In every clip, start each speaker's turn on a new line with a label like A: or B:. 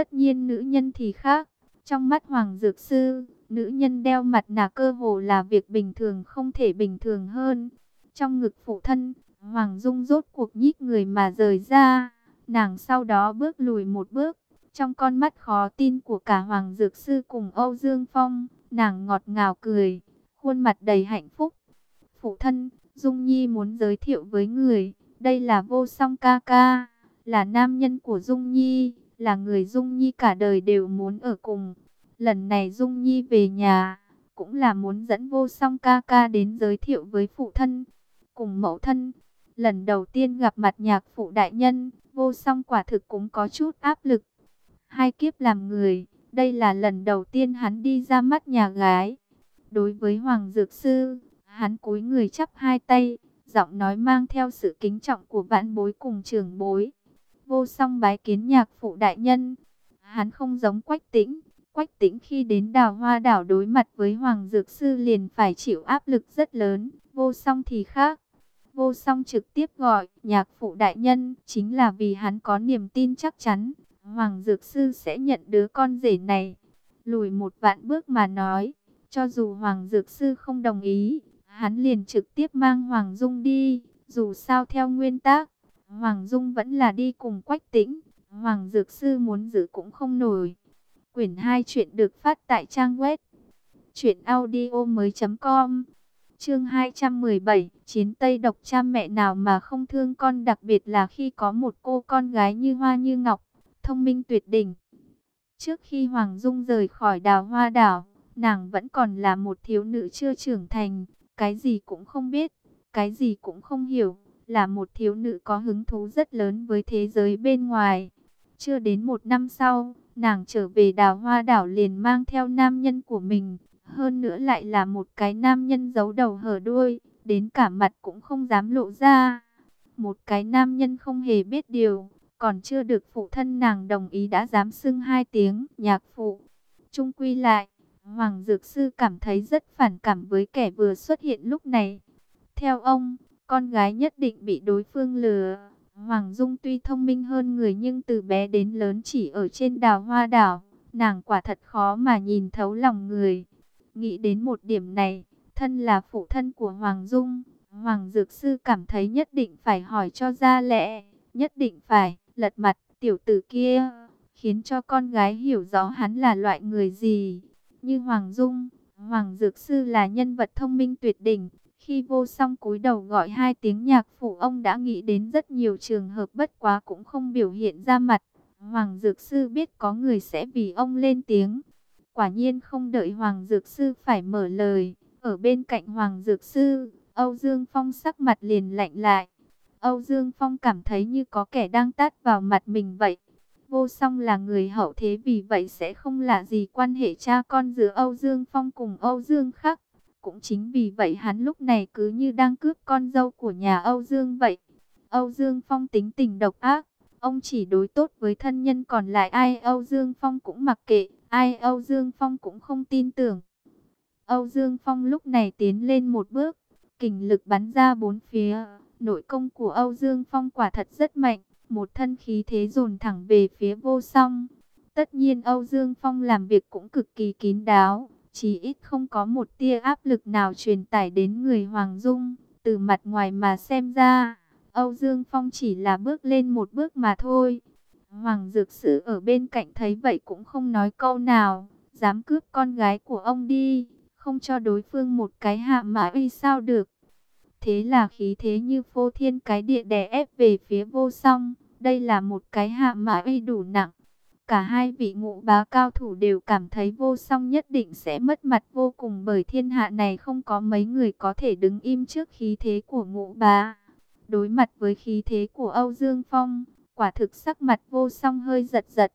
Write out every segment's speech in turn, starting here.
A: Tất nhiên nữ nhân thì khác. Trong mắt Hoàng Dược Sư, nữ nhân đeo mặt nạ cơ hồ là việc bình thường không thể bình thường hơn. Trong ngực phụ thân, Hoàng Dung rốt cuộc nhích người mà rời ra. Nàng sau đó bước lùi một bước. Trong con mắt khó tin của cả Hoàng Dược Sư cùng Âu Dương Phong, nàng ngọt ngào cười, khuôn mặt đầy hạnh phúc. Phụ thân, Dung Nhi muốn giới thiệu với người, đây là vô song ca ca, là nam nhân của Dung Nhi, là người Dung Nhi cả đời đều muốn ở cùng. Lần này Dung Nhi về nhà, cũng là muốn dẫn vô song ca ca đến giới thiệu với phụ thân, cùng mẫu thân. Lần đầu tiên gặp mặt nhạc phụ đại nhân, vô song quả thực cũng có chút áp lực. Hai kiếp làm người, đây là lần đầu tiên hắn đi ra mắt nhà gái. Đối với Hoàng Dược Sư, hắn cúi người chắp hai tay, giọng nói mang theo sự kính trọng của vãn bối cùng trường bối. Vô song bái kiến nhạc phụ đại nhân. Hắn không giống quách tĩnh. Quách tĩnh khi đến đào hoa đảo đối mặt với Hoàng Dược Sư liền phải chịu áp lực rất lớn. Vô song thì khác. Vô song trực tiếp gọi nhạc phụ đại nhân chính là vì hắn có niềm tin chắc chắn. Hoàng Dược Sư sẽ nhận đứa con rể này. Lùi một vạn bước mà nói. Cho dù Hoàng Dược Sư không đồng ý, hắn liền trực tiếp mang Hoàng Dung đi. Dù sao theo nguyên tắc, Hoàng Dung vẫn là đi cùng Quách Tĩnh. Hoàng Dược Sư muốn giữ cũng không nổi. Quyển 2 chuyện được phát tại trang web chuyểnaudio.com Chương 217, chiến Tây độc cha mẹ nào mà không thương con đặc biệt là khi có một cô con gái như hoa như ngọc, thông minh tuyệt đỉnh. Trước khi Hoàng Dung rời khỏi đào hoa đảo, nàng vẫn còn là một thiếu nữ chưa trưởng thành, cái gì cũng không biết, cái gì cũng không hiểu, là một thiếu nữ có hứng thú rất lớn với thế giới bên ngoài. Chưa đến một năm sau, nàng trở về đào hoa đảo liền mang theo nam nhân của mình, hơn nữa lại là một cái nam nhân giấu đầu hở đuôi, đến cả mặt cũng không dám lộ ra. Một cái nam nhân không hề biết điều, còn chưa được phụ thân nàng đồng ý đã dám xưng hai tiếng nhạc phụ. Trung quy lại, Hoàng Dược Sư cảm thấy rất phản cảm với kẻ vừa xuất hiện lúc này. Theo ông, con gái nhất định bị đối phương lừa. Hoàng Dung tuy thông minh hơn người nhưng từ bé đến lớn chỉ ở trên đào hoa đảo. Nàng quả thật khó mà nhìn thấu lòng người. Nghĩ đến một điểm này, thân là phụ thân của Hoàng Dung. Hoàng Dược Sư cảm thấy nhất định phải hỏi cho ra lẽ. Nhất định phải lật mặt tiểu tử kia. Khiến cho con gái hiểu rõ hắn là loại người gì. Như Hoàng Dung, Hoàng Dược Sư là nhân vật thông minh tuyệt đỉnh khi vô song cúi đầu gọi hai tiếng nhạc phụ ông đã nghĩ đến rất nhiều trường hợp bất quá cũng không biểu hiện ra mặt. Hoàng Dược Sư biết có người sẽ vì ông lên tiếng. Quả nhiên không đợi Hoàng Dược Sư phải mở lời. Ở bên cạnh Hoàng Dược Sư, Âu Dương Phong sắc mặt liền lạnh lại. Âu Dương Phong cảm thấy như có kẻ đang tát vào mặt mình vậy. Vô song là người hậu thế vì vậy sẽ không là gì quan hệ cha con giữa Âu Dương Phong cùng Âu Dương Khắc. Cũng chính vì vậy hắn lúc này cứ như đang cướp con dâu của nhà Âu Dương vậy. Âu Dương Phong tính tình độc ác, ông chỉ đối tốt với thân nhân còn lại ai Âu Dương Phong cũng mặc kệ, ai Âu Dương Phong cũng không tin tưởng. Âu Dương Phong lúc này tiến lên một bước, kình lực bắn ra bốn phía, nội công của Âu Dương Phong quả thật rất mạnh, một thân khí thế dồn thẳng về phía vô song. Tất nhiên Âu Dương Phong làm việc cũng cực kỳ kín đáo, chỉ ít không có một tia áp lực nào truyền tải đến người Hoàng Dung. Từ mặt ngoài mà xem ra, Âu Dương Phong chỉ là bước lên một bước mà thôi. Hoàng Dược Sử ở bên cạnh thấy vậy cũng không nói câu nào, dám cướp con gái của ông đi, không cho đối phương một cái hạ mã uy sao được. Thế là khí thế như phô thiên cái địa đè ép về phía vô song, đây là một cái hạ mã uy đủ nặng. Cả hai vị ngũ bá cao thủ đều cảm thấy vô song nhất định sẽ mất mặt vô cùng bởi thiên hạ này không có mấy người có thể đứng im trước khí thế của ngũ bá. Đối mặt với khí thế của Âu Dương Phong, quả thực sắc mặt vô song hơi giật giật.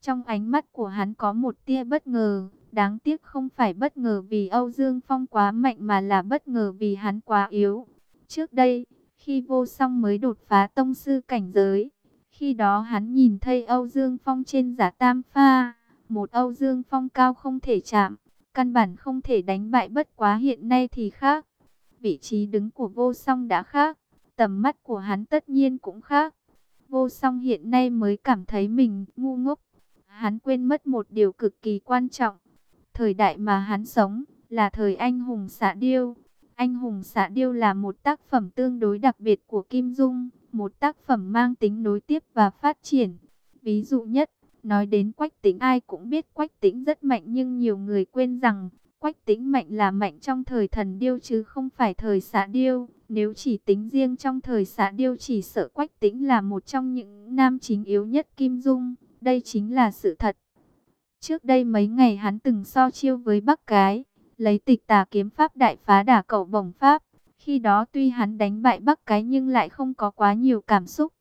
A: Trong ánh mắt của hắn có một tia bất ngờ, đáng tiếc không phải bất ngờ vì Âu Dương Phong quá mạnh mà là bất ngờ vì hắn quá yếu. Trước đây, khi vô song mới đột phá tông sư cảnh giới, khi đó hắn nhìn thấy Âu Dương Phong trên giả tam pha, một Âu Dương Phong cao không thể chạm, căn bản không thể đánh bại bất quá hiện nay thì khác. Vị trí đứng của vô song đã khác, tầm mắt của hắn tất nhiên cũng khác. Vô song hiện nay mới cảm thấy mình ngu ngốc. hắn quên mất một điều cực kỳ quan trọng. Thời đại mà hắn sống là thời anh hùng xạ điêu. Anh hùng xạ điêu là một tác phẩm tương đối đặc biệt của Kim Dung, một tác phẩm mang tính nối tiếp và phát triển. Ví dụ nhất, nói đến Quách Tĩnh ai cũng biết Quách Tĩnh rất mạnh nhưng nhiều người quên rằng Quách Tĩnh mạnh là mạnh trong thời thần điêu chứ không phải thời xạ điêu. Nếu chỉ tính riêng trong thời xạ điêu chỉ sợ Quách Tĩnh là một trong những nam chính yếu nhất Kim Dung. Đây chính là sự thật. Trước đây mấy ngày hắn từng so chiêu với Bắc Cái, lấy tịch tà kiếm pháp đại phá đả cậu bổng pháp. Khi đó tuy hắn đánh bại Bắc Cái nhưng lại không có quá nhiều cảm xúc.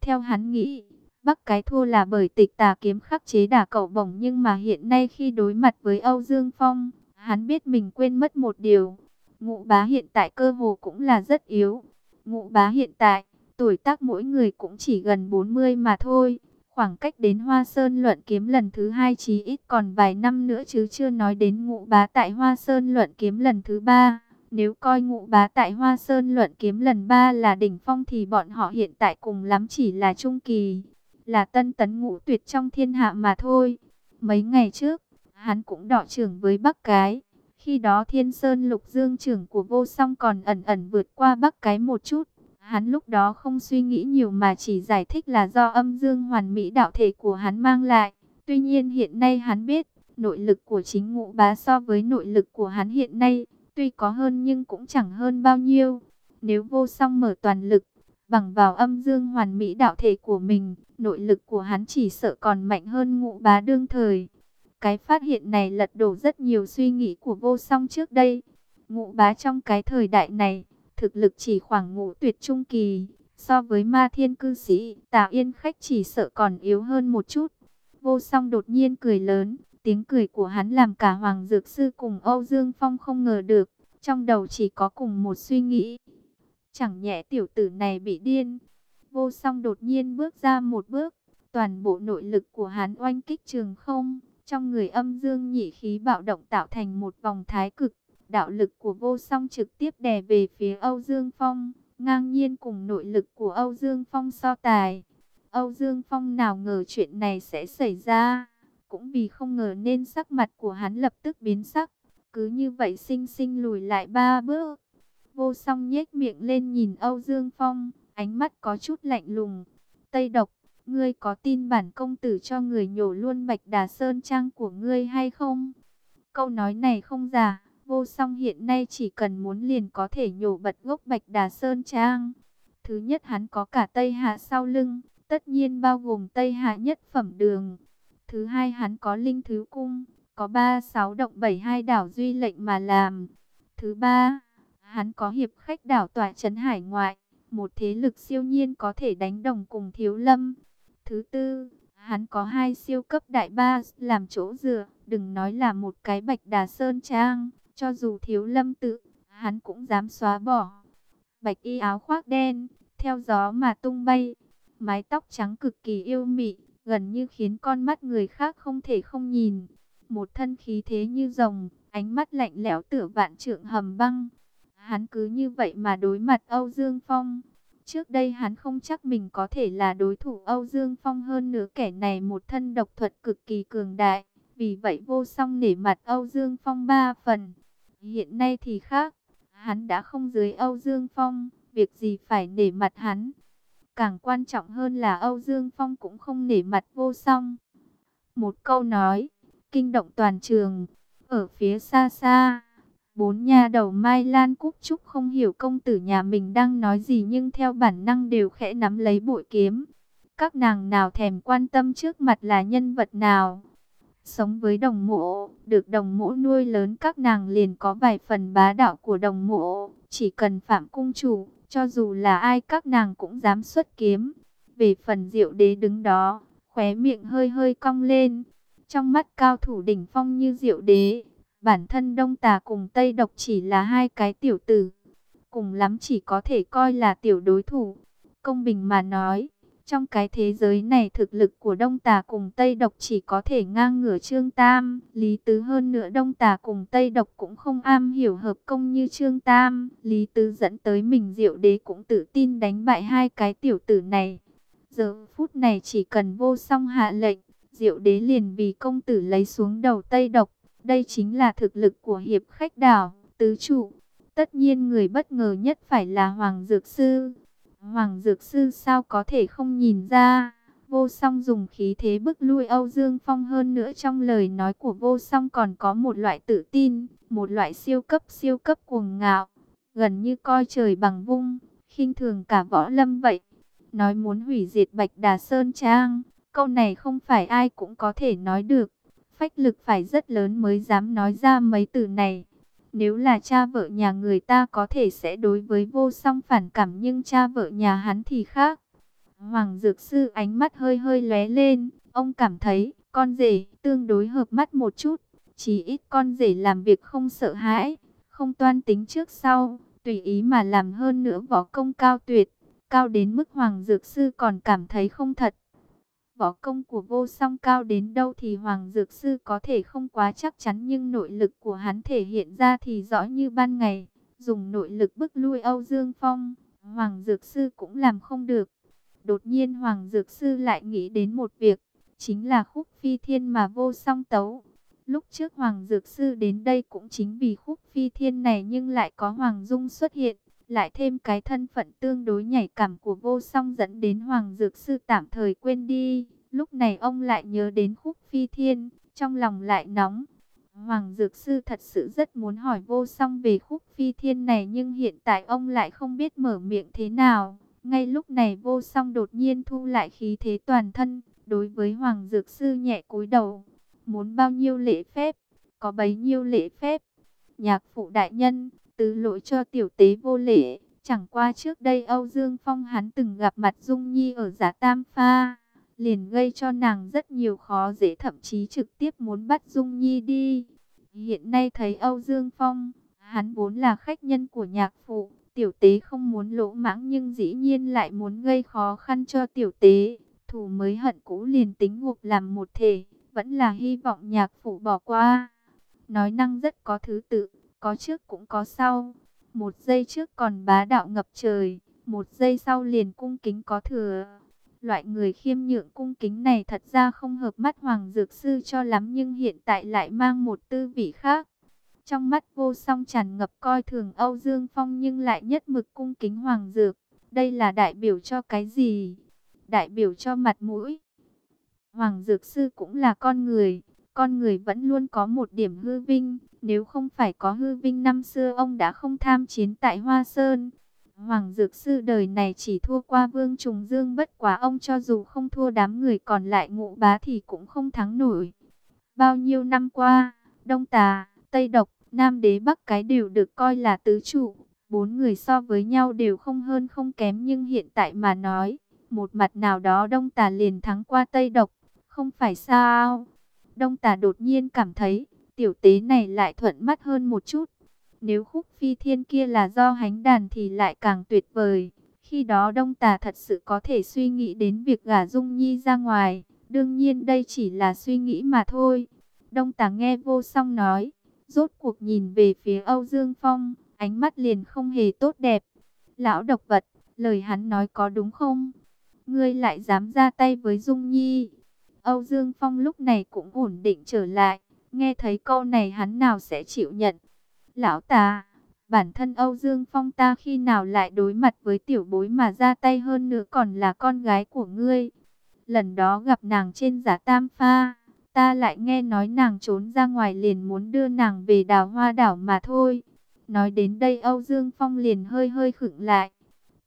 A: Theo hắn nghĩ, Bắc Cái thua là bởi tịch tà kiếm khắc chế đả cậu bổng nhưng mà hiện nay khi đối mặt với Âu Dương Phong, hắn biết mình quên mất một điều. Ngụ bá hiện tại cơ hồ cũng là rất yếu. Ngụ bá hiện tại, tuổi tác mỗi người cũng chỉ gần 40 mà thôi. Khoảng cách đến Hoa Sơn luận kiếm lần thứ hai chí ít còn vài năm nữa chứ chưa nói đến ngụ bá tại Hoa Sơn luận kiếm lần thứ ba. Nếu coi ngụ bá tại Hoa Sơn luận kiếm lần ba là đỉnh phong thì bọn họ hiện tại cùng lắm chỉ là trung kỳ, là tân tấn ngũ tuyệt trong thiên hạ mà thôi. Mấy ngày trước, hắn cũng đọ trưởng với Bắc Cái. Khi đó Thiên Sơn Lục Dương trưởng của vô song còn ẩn ẩn vượt qua Bắc Cái một chút. Hắn lúc đó không suy nghĩ nhiều mà chỉ giải thích là do âm dương hoàn mỹ đạo thể của hắn mang lại. Tuy nhiên hiện nay hắn biết, nội lực của chính ngũ bá so với nội lực của hắn hiện nay, tuy có hơn nhưng cũng chẳng hơn bao nhiêu. Nếu vô song mở toàn lực, bằng vào âm dương hoàn mỹ đạo thể của mình, nội lực của hắn chỉ sợ còn mạnh hơn ngũ bá đương thời. Cái phát hiện này lật đổ rất nhiều suy nghĩ của vô song trước đây. Ngũ bá trong cái thời đại này, thực lực chỉ khoảng ngũ tuyệt trung kỳ. So với ma thiên cư sĩ, tà yên khách chỉ sợ còn yếu hơn một chút. Vô song đột nhiên cười lớn, tiếng cười của hắn làm cả Hoàng Dược Sư cùng Âu Dương Phong không ngờ được. Trong đầu chỉ có cùng một suy nghĩ. Chẳng nhẹ tiểu tử này bị điên. Vô song đột nhiên bước ra một bước. Toàn bộ nội lực của hắn oanh kích trường không. Trong người âm dương nhị khí bạo động tạo thành một vòng thái cực, đạo lực của vô song trực tiếp đè về phía Âu Dương Phong, ngang nhiên cùng nội lực của Âu Dương Phong so tài. Âu Dương Phong nào ngờ chuyện này sẽ xảy ra, cũng vì không ngờ nên sắc mặt của hắn lập tức biến sắc, cứ như vậy sinh sinh lùi lại ba bước. Vô song nhếch miệng lên nhìn Âu Dương Phong, ánh mắt có chút lạnh lùng. Tây độc, Ngươi có tin bản công tử cho người nhổ luôn bạch đà sơn trang của ngươi hay không? Câu nói này không giả, vô song hiện nay chỉ cần muốn liền có thể nhổ bật gốc bạch đà sơn trang. Thứ nhất hắn có cả Tây Hạ sau lưng, tất nhiên bao gồm Tây Hạ nhất phẩm đường. Thứ hai hắn có linh thứ cung, có ba sáu động bảy hai đảo duy lệnh mà làm. Thứ ba, hắn có hiệp khách đảo tòa trấn hải ngoại, một thế lực siêu nhiên có thể đánh đồng cùng thiếu lâm. Thứ tư, hắn có hai siêu cấp đại ba làm chỗ dựa, đừng nói là một cái bạch đà sơn trang, cho dù thiếu lâm tự, hắn cũng dám xóa bỏ. Bạch y áo khoác đen, theo gió mà tung bay, mái tóc trắng cực kỳ yêu mị, gần như khiến con mắt người khác không thể không nhìn. Một thân khí thế như rồng, ánh mắt lạnh lẽo tựa vạn trượng hầm băng. Hắn cứ như vậy mà đối mặt Âu Dương Phong, Trước đây hắn không chắc mình có thể là đối thủ Âu Dương Phong hơn nữa kẻ này một thân độc thuật cực kỳ cường đại. Vì vậy vô song nể mặt Âu Dương Phong ba phần. Hiện nay thì khác, hắn đã không dưới Âu Dương Phong, việc gì phải nể mặt hắn. Càng quan trọng hơn là Âu Dương Phong cũng không nể mặt vô song. Một câu nói, kinh động toàn trường, ở phía xa xa Bốn nhà đầu Mai Lan Cúc Trúc không hiểu công tử nhà mình đang nói gì nhưng theo bản năng đều khẽ nắm lấy bội kiếm. Các nàng nào thèm quan tâm trước mặt là nhân vật nào. Sống với đồng mộ, được đồng mộ nuôi lớn các nàng liền có vài phần bá đạo của đồng mộ. Chỉ cần phạm cung chủ, cho dù là ai các nàng cũng dám xuất kiếm. Về phần diệu đế đứng đó, khóe miệng hơi hơi cong lên. Trong mắt cao thủ đỉnh phong như diệu đế, Bản thân Đông Tà cùng Tây Độc chỉ là hai cái tiểu tử. Cùng lắm chỉ có thể coi là tiểu đối thủ. Công bình mà nói, trong cái thế giới này thực lực của Đông Tà cùng Tây Độc chỉ có thể ngang ngửa Trương Tam. Lý Tứ hơn nữa Đông Tà cùng Tây Độc cũng không am hiểu hợp công như Trương Tam. Lý Tứ dẫn tới mình diệu đế cũng tự tin đánh bại hai cái tiểu tử này. Giờ phút này chỉ cần vô song hạ lệnh, Diệu đế liền vì công tử lấy xuống đầu Tây Độc. Đây chính là thực lực của hiệp khách đảo, tứ trụ. Tất nhiên người bất ngờ nhất phải là Hoàng Dược Sư. Hoàng Dược Sư sao có thể không nhìn ra. Vô song dùng khí thế bức lui Âu Dương Phong hơn nữa trong lời nói của vô song còn có một loại tự tin, một loại siêu cấp siêu cấp cuồng ngạo, gần như coi trời bằng vung, khinh thường cả võ lâm vậy. Nói muốn hủy diệt Bạch Đà Sơn Trang, câu này không phải ai cũng có thể nói được. Phách lực phải rất lớn mới dám nói ra mấy từ này. Nếu là cha vợ nhà người ta có thể sẽ đối với vô song phản cảm nhưng cha vợ nhà hắn thì khác. Hoàng Dược Sư ánh mắt hơi hơi lóe lên, ông cảm thấy con rể tương đối hợp mắt một chút, chỉ ít con rể làm việc không sợ hãi, không toan tính trước sau, tùy ý mà làm hơn nữa võ công cao tuyệt, cao đến mức Hoàng Dược Sư còn cảm thấy không thật. Võ công của vô song cao đến đâu thì Hoàng Dược Sư có thể không quá chắc chắn nhưng nội lực của hắn thể hiện ra thì rõ như ban ngày. Dùng nội lực bức lui Âu Dương Phong, Hoàng Dược Sư cũng làm không được. Đột nhiên Hoàng Dược Sư lại nghĩ đến một việc, chính là khúc phi thiên mà vô song tấu. Lúc trước Hoàng Dược Sư đến đây cũng chính vì khúc phi thiên này nhưng lại có Hoàng Dung xuất hiện, lại thêm cái thân phận tương đối nhảy cảm của vô song dẫn đến Hoàng Dược Sư tạm thời quên đi. Lúc này ông lại nhớ đến khúc phi thiên, trong lòng lại nóng. Hoàng Dược Sư thật sự rất muốn hỏi vô song về khúc phi thiên này nhưng hiện tại ông lại không biết mở miệng thế nào. Ngay lúc này vô song đột nhiên thu lại khí thế toàn thân, đối với Hoàng Dược Sư nhẹ cúi đầu. Muốn bao nhiêu lễ phép, có bấy nhiêu lễ phép. Nhạc phụ đại nhân, tứ lỗi cho tiểu tế vô lễ. Chẳng qua trước đây Âu Dương Phong hắn từng gặp mặt Dung Nhi ở giả Tam Pha. Liền gây cho nàng rất nhiều khó dễ thậm chí trực tiếp muốn bắt Dung Nhi đi. Hiện nay thấy Âu Dương Phong, hắn vốn là khách nhân của nhạc phụ Tiểu tế không muốn lỗ mãng nhưng dĩ nhiên lại muốn gây khó khăn cho tiểu tế. Thủ mới hận cũ liền tính ngục làm một thể, vẫn là hy vọng nhạc phụ bỏ qua. Nói năng rất có thứ tự, có trước cũng có sau. Một giây trước còn bá đạo ngập trời, một giây sau liền cung kính có thừa. Loại người khiêm nhượng cung kính này thật ra không hợp mắt Hoàng Dược Sư cho lắm nhưng hiện tại lại mang một tư vị khác. Trong mắt vô song tràn ngập coi thường Âu Dương Phong nhưng lại nhất mực cung kính Hoàng Dược. Đây là đại biểu cho cái gì? Đại biểu cho mặt mũi. Hoàng Dược Sư cũng là con người. Con người vẫn luôn có một điểm hư vinh. Nếu không phải có hư vinh năm xưa ông đã không tham chiến tại Hoa Sơn. Hoàng Dược Sư đời này chỉ thua qua Vương Trùng Dương bất quá ông cho dù không thua đám người còn lại ngụ bá thì cũng không thắng nổi. Bao nhiêu năm qua, Đông Tà, Tây Độc, Nam đế Bắc cái đều được coi là tứ trụ, bốn người so với nhau đều không hơn không kém nhưng hiện tại mà nói, một mặt nào đó Đông Tà liền thắng qua Tây Độc, không phải sao? Đông Tà đột nhiên cảm thấy, tiểu tế này lại thuận mắt hơn một chút. Nếu khúc phi thiên kia là do hánh đàn thì lại càng tuyệt vời. Khi đó Đông Tà thật sự có thể suy nghĩ đến việc gả Dung Nhi ra ngoài. Đương nhiên đây chỉ là suy nghĩ mà thôi. Đông Tà nghe vô song nói, Rốt cuộc nhìn về phía Âu Dương Phong, ánh mắt liền không hề tốt đẹp. Lão độc vật, lời hắn nói có đúng không? Ngươi lại dám ra tay với Dung Nhi. Âu Dương Phong lúc này cũng ổn định trở lại. Nghe thấy câu này hắn nào sẽ chịu nhận. Lão ta, bản thân Âu Dương Phong ta khi nào lại đối mặt với tiểu bối mà ra tay hơn nữa còn là con gái của ngươi. Lần đó gặp nàng trên giả tam pha Ta lại nghe nói nàng trốn ra ngoài liền muốn đưa nàng về đào hoa đảo mà thôi. Nói đến đây Âu Dương Phong liền hơi hơi khựng lại.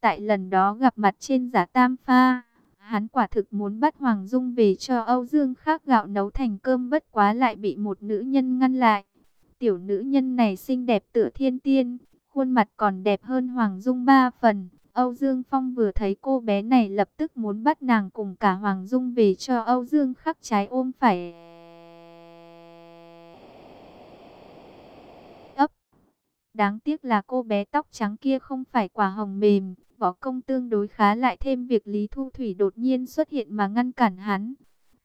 A: Tại lần đó gặp mặt trên giả tam pha, hắn quả thực muốn bắt Hoàng Dung về cho Âu Dương khác gạo nấu thành cơm bất quá lại bị một nữ nhân ngăn lại. Tiểu nữ nhân này xinh đẹp tựa thiên tiên, khuôn mặt còn đẹp hơn Hoàng Dung ba phần. Âu Dương Phong vừa thấy cô bé này lập tức muốn bắt nàng cùng cả Hoàng Dung về cho Âu Dương khắc trái ôm phải. Ấp. Đáng tiếc là cô bé tóc trắng kia không phải quả hồng mềm, võ công tương đối khá lại thêm việc Lý Thu Thủy đột nhiên xuất hiện mà ngăn cản hắn.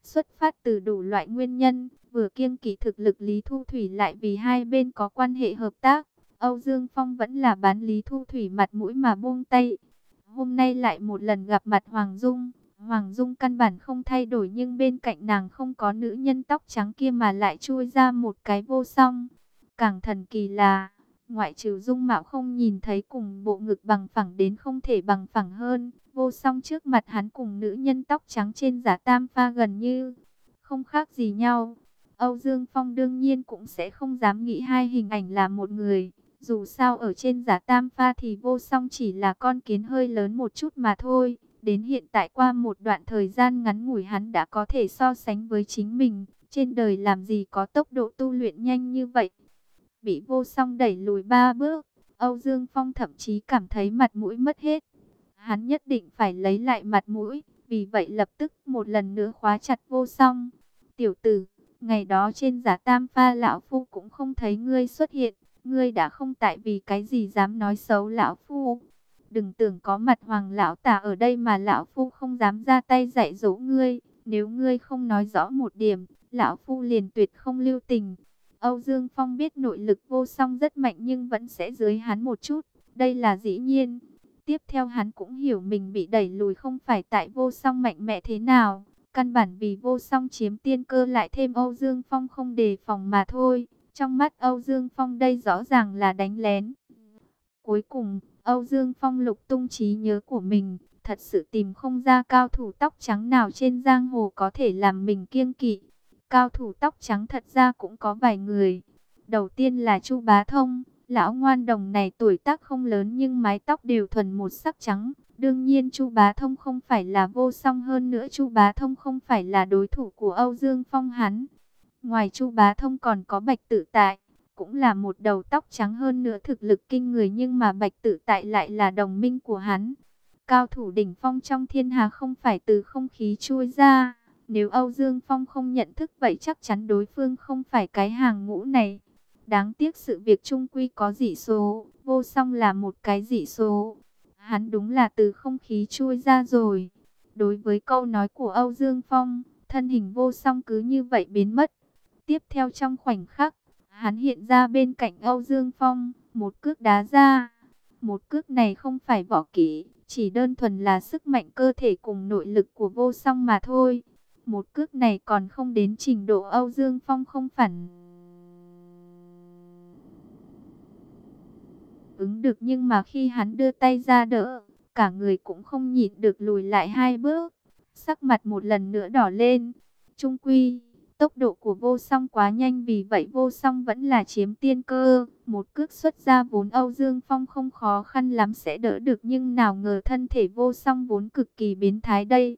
A: Xuất phát từ đủ loại nguyên nhân, vừa kiêng kỵ thực lực Lý Thu Thủy lại vì hai bên có quan hệ hợp tác Âu Dương Phong vẫn là bán Lý Thu Thủy mặt mũi mà buông tay. Hôm nay lại một lần gặp mặt Hoàng Dung, Hoàng Dung căn bản không thay đổi nhưng bên cạnh nàng không có nữ nhân tóc trắng kia mà lại chui ra một cái vô song. Càng thần kỳ là, ngoại trừ Dung mạo không nhìn thấy cùng bộ ngực bằng phẳng đến không thể bằng phẳng hơn, vô song trước mặt hắn cùng nữ nhân tóc trắng trên giả tam pha gần như không khác gì nhau. Âu Dương Phong đương nhiên cũng sẽ không dám nghĩ hai hình ảnh là một người. Dù sao ở trên giả tam pha thì vô song chỉ là con kiến hơi lớn một chút mà thôi. Đến hiện tại qua một đoạn thời gian ngắn ngủi hắn đã có thể so sánh với chính mình. Trên đời làm gì có tốc độ tu luyện nhanh như vậy. Bị vô song đẩy lùi ba bước. Âu Dương Phong thậm chí cảm thấy mặt mũi mất hết. Hắn nhất định phải lấy lại mặt mũi. Vì vậy lập tức một lần nữa khóa chặt vô song. Tiểu tử, ngày đó trên giả tam pha lão phu cũng không thấy ngươi xuất hiện. Ngươi đã không tại vì cái gì dám nói xấu lão phu. Đừng tưởng có mặt hoàng lão tả ở đây mà lão phu không dám ra tay dạy dỗ ngươi. Nếu ngươi không nói rõ một điểm, lão phu liền tuyệt không lưu tình. Âu Dương Phong biết nội lực vô song rất mạnh nhưng vẫn sẽ dưới hắn một chút. Đây là dĩ nhiên. Tiếp theo hắn cũng hiểu mình bị đẩy lùi không phải tại vô song mạnh mẽ thế nào. Căn bản vì vô song chiếm tiên cơ lại thêm Âu Dương Phong không đề phòng mà thôi. Trong mắt Âu Dương Phong đây rõ ràng là đánh lén. Cuối cùng, Âu Dương Phong lục tung trí nhớ của mình, thật sự tìm không ra cao thủ tóc trắng nào trên giang hồ có thể làm mình kiêng kỵ. Cao thủ tóc trắng thật ra cũng có vài người. Đầu tiên là Chu Bá Thông, lão ngoan đồng này tuổi tác không lớn nhưng mái tóc đều thuần một sắc trắng. Đương nhiên Chu Bá Thông không phải là vô song hơn nữa Chu Bá Thông không phải là đối thủ của Âu Dương Phong hắn. Ngoài Chu Bá Thông còn có Bạch Tự Tại, cũng là một đầu tóc trắng hơn nữa thực lực kinh người nhưng mà Bạch Tự Tại lại là đồng minh của hắn. Cao thủ đỉnh phong trong thiên hà không phải từ không khí chui ra. Nếu Âu Dương Phong không nhận thức vậy chắc chắn đối phương không phải cái hàng ngũ này. Đáng tiếc sự việc trung quy có dị số, vô song là một cái dị số. Hắn đúng là từ không khí chui ra rồi. Đối với câu nói của Âu Dương Phong, thân hình vô song cứ như vậy biến mất. Tiếp theo trong khoảnh khắc, hắn hiện ra bên cạnh Âu Dương Phong, một cước đá ra. Một cước này không phải võ kỹ, chỉ đơn thuần là sức mạnh cơ thể cùng nội lực của vô song mà thôi. Một cước này còn không đến trình độ Âu Dương Phong không phản. Ứng được nhưng mà khi hắn đưa tay ra đỡ, cả người cũng không nhịn được lùi lại hai bước. Sắc mặt một lần nữa đỏ lên. Trung quy, tốc độ của vô song quá nhanh vì vậy vô song vẫn là chiếm tiên cơ. Một cước xuất ra vốn Âu Dương Phong không khó khăn lắm sẽ đỡ được nhưng nào ngờ thân thể vô song vốn cực kỳ biến thái đây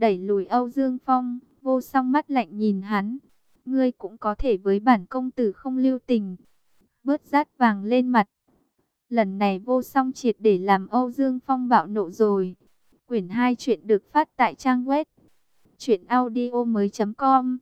A: đẩy lùi Âu Dương Phong, vô song mắt lạnh nhìn hắn. Ngươi cũng có thể với bản công tử không lưu tình. Bớt rát vàng lên mặt. Lần này vô song triệt để làm Âu Dương Phong bạo nộ rồi. Quyển 2 chuyện được phát tại trang web. Chuyện audio mới com.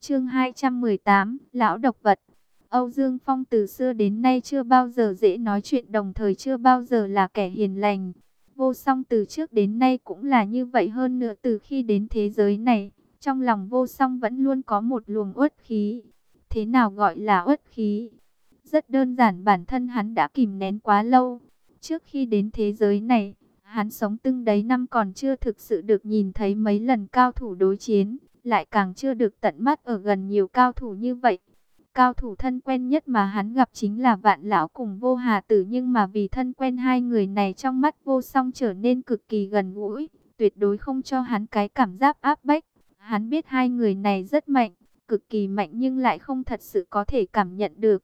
A: Chương 218, Lão Độc Vật. Âu Dương Phong từ xưa đến nay chưa bao giờ dễ nói chuyện đồng thời chưa bao giờ là kẻ hiền lành. Vô song từ trước đến nay cũng là như vậy hơn nữa từ khi đến thế giới này. Trong lòng vô song vẫn luôn có một luồng uất khí. Thế nào gọi là uất khí? Rất đơn giản bản thân hắn đã kìm nén quá lâu. Trước khi đến thế giới này, hắn sống từng đấy năm còn chưa thực sự được nhìn thấy mấy lần cao thủ đối chiến. Lại càng chưa được tận mắt ở gần nhiều cao thủ như vậy. Cao thủ thân quen nhất mà hắn gặp chính là vạn lão cùng vô hà tử nhưng mà vì thân quen hai người này trong mắt vô song trở nên cực kỳ gần gũi, tuyệt đối không cho hắn cái cảm giác áp bách. Hắn biết hai người này rất mạnh, cực kỳ mạnh nhưng lại không thật sự có thể cảm nhận được.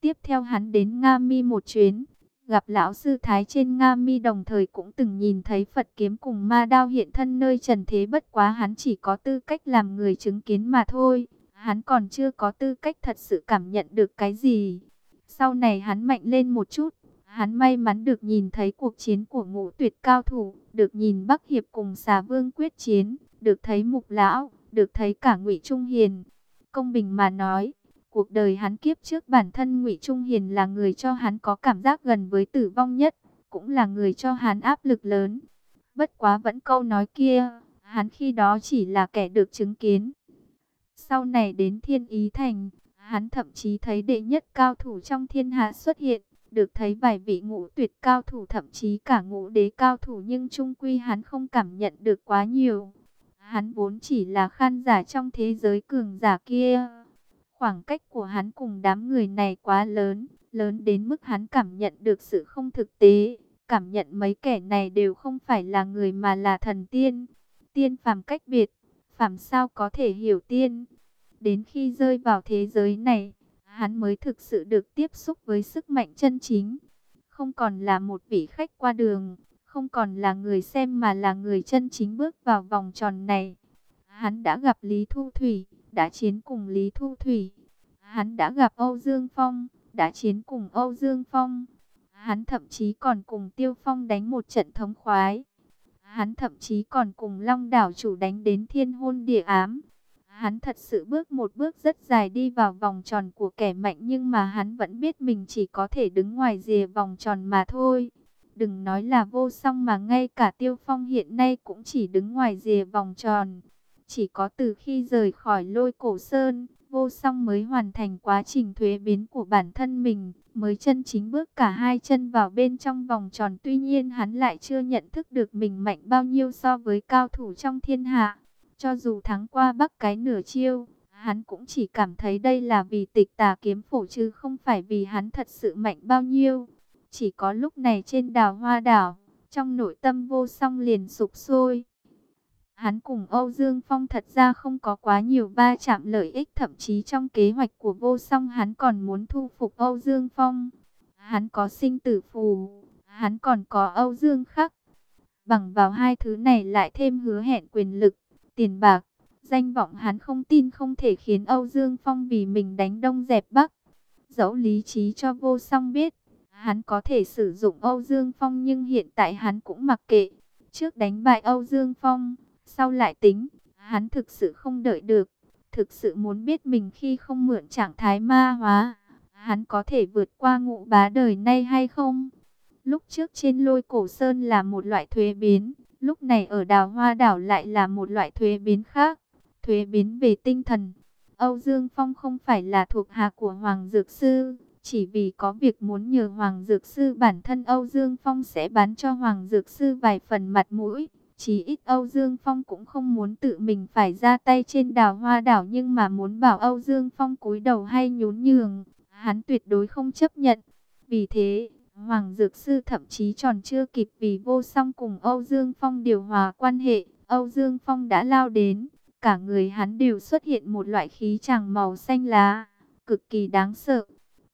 A: Tiếp theo hắn đến Nga Mi một chuyến, gặp lão sư Thái trên Nga Mi đồng thời cũng từng nhìn thấy Phật kiếm cùng ma đao hiện thân nơi trần thế bất quá hắn chỉ có tư cách làm người chứng kiến mà thôi hắn còn chưa có tư cách thật sự cảm nhận được cái gì. Sau này hắn mạnh lên một chút, hắn may mắn được nhìn thấy cuộc chiến của ngũ tuyệt cao thủ, được nhìn Bắc Hiệp cùng xà vương quyết chiến, được thấy mục lão, được thấy cả ngụy Trung Hiền. Công bình mà nói, cuộc đời hắn kiếp trước bản thân ngụy Trung Hiền là người cho hắn có cảm giác gần với tử vong nhất, cũng là người cho hắn áp lực lớn. Bất quá vẫn câu nói kia, hắn khi đó chỉ là kẻ được chứng kiến sau này đến Thiên Ý Thành, hắn thậm chí thấy đệ nhất cao thủ trong thiên hạ xuất hiện. được thấy vài vị ngũ tuyệt cao thủ thậm chí cả ngũ đế cao thủ nhưng trung quy hắn không cảm nhận được quá nhiều. Hắn vốn chỉ là khan giả trong thế giới cường giả kia. Khoảng cách của hắn cùng đám người này quá lớn, lớn đến mức hắn cảm nhận được sự không thực tế, cảm nhận mấy kẻ này đều không phải là người mà là thần tiên. Tiên phàm cách biệt, phàm sao có thể hiểu tiên. Đến khi rơi vào thế giới này, hắn mới thực sự được tiếp xúc với sức mạnh chân chính. Không còn là một vị khách qua đường, không còn là người xem mà là người chân chính bước vào vòng tròn này. Hắn đã gặp Lý Thu Thủy, đã chiến cùng Lý Thu Thủy. Hắn đã gặp Âu Dương Phong, đã chiến cùng Âu Dương Phong. Hắn thậm chí còn cùng Tiêu Phong đánh một trận thống khoái. Hắn thậm chí còn cùng Long Đảo chủ đánh đến thiên hôn địa ám. Hắn thật sự bước một bước rất dài đi vào vòng tròn của kẻ mạnh nhưng mà hắn vẫn biết mình chỉ có thể đứng ngoài rìa vòng tròn mà thôi. Đừng nói là vô song mà ngay cả Tiêu Phong hiện nay cũng chỉ đứng ngoài rìa vòng tròn. Chỉ có từ khi rời khỏi lôi cổ sơn, vô song mới hoàn thành quá trình thuế biến của bản thân mình, mới chân chính bước cả hai chân vào bên trong vòng tròn. Tuy nhiên hắn lại chưa nhận thức được mình mạnh bao nhiêu so với cao thủ trong thiên hạ. Cho dù thắng qua bắc cái nửa chiêu, hắn cũng chỉ cảm thấy đây là vì tịch tà kiếm phổ chứ không phải vì hắn thật sự mạnh bao nhiêu. Chỉ có lúc này trên đào hoa đảo, trong nội tâm vô song liền sụp sôi. Hắn cùng Âu Dương Phong thật ra không có quá nhiều va chạm lợi ích thậm chí trong kế hoạch của vô song hắn còn muốn thu phục Âu Dương Phong. Hắn có sinh tử phù, hắn còn có Âu Dương khắc. Bằng vào hai thứ này lại thêm hứa hẹn quyền lực, tiền bạc, danh vọng hắn không tin không thể khiến Âu Dương Phong vì mình đánh đông dẹp bắc. Dẫu lý trí cho vô song biết, hắn có thể sử dụng Âu Dương Phong nhưng hiện tại hắn cũng mặc kệ. Trước đánh bại Âu Dương Phong, sau lại tính, hắn thực sự không đợi được, thực sự muốn biết mình khi không mượn trạng thái ma hóa, hắn có thể vượt qua ngũ bá đời nay hay không? Lúc trước trên lôi cổ sơn là một loại thuế biến, lúc này ở đào hoa đảo lại là một loại thuế biến khác, thuế biến về tinh thần. Âu Dương Phong không phải là thuộc hạ của Hoàng Dược Sư, chỉ vì có việc muốn nhờ Hoàng Dược Sư bản thân Âu Dương Phong sẽ bán cho Hoàng Dược Sư vài phần mặt mũi. Chí ít Âu Dương Phong cũng không muốn tự mình phải ra tay trên đảo hoa đảo nhưng mà muốn bảo Âu Dương Phong cúi đầu hay nhún nhường, hắn tuyệt đối không chấp nhận. Vì thế, Hoàng Dược Sư thậm chí tròn chưa kịp vì vô song cùng Âu Dương Phong điều hòa quan hệ, Âu Dương Phong đã lao đến, cả người hắn đều xuất hiện một loại khí tràng màu xanh lá, cực kỳ đáng sợ.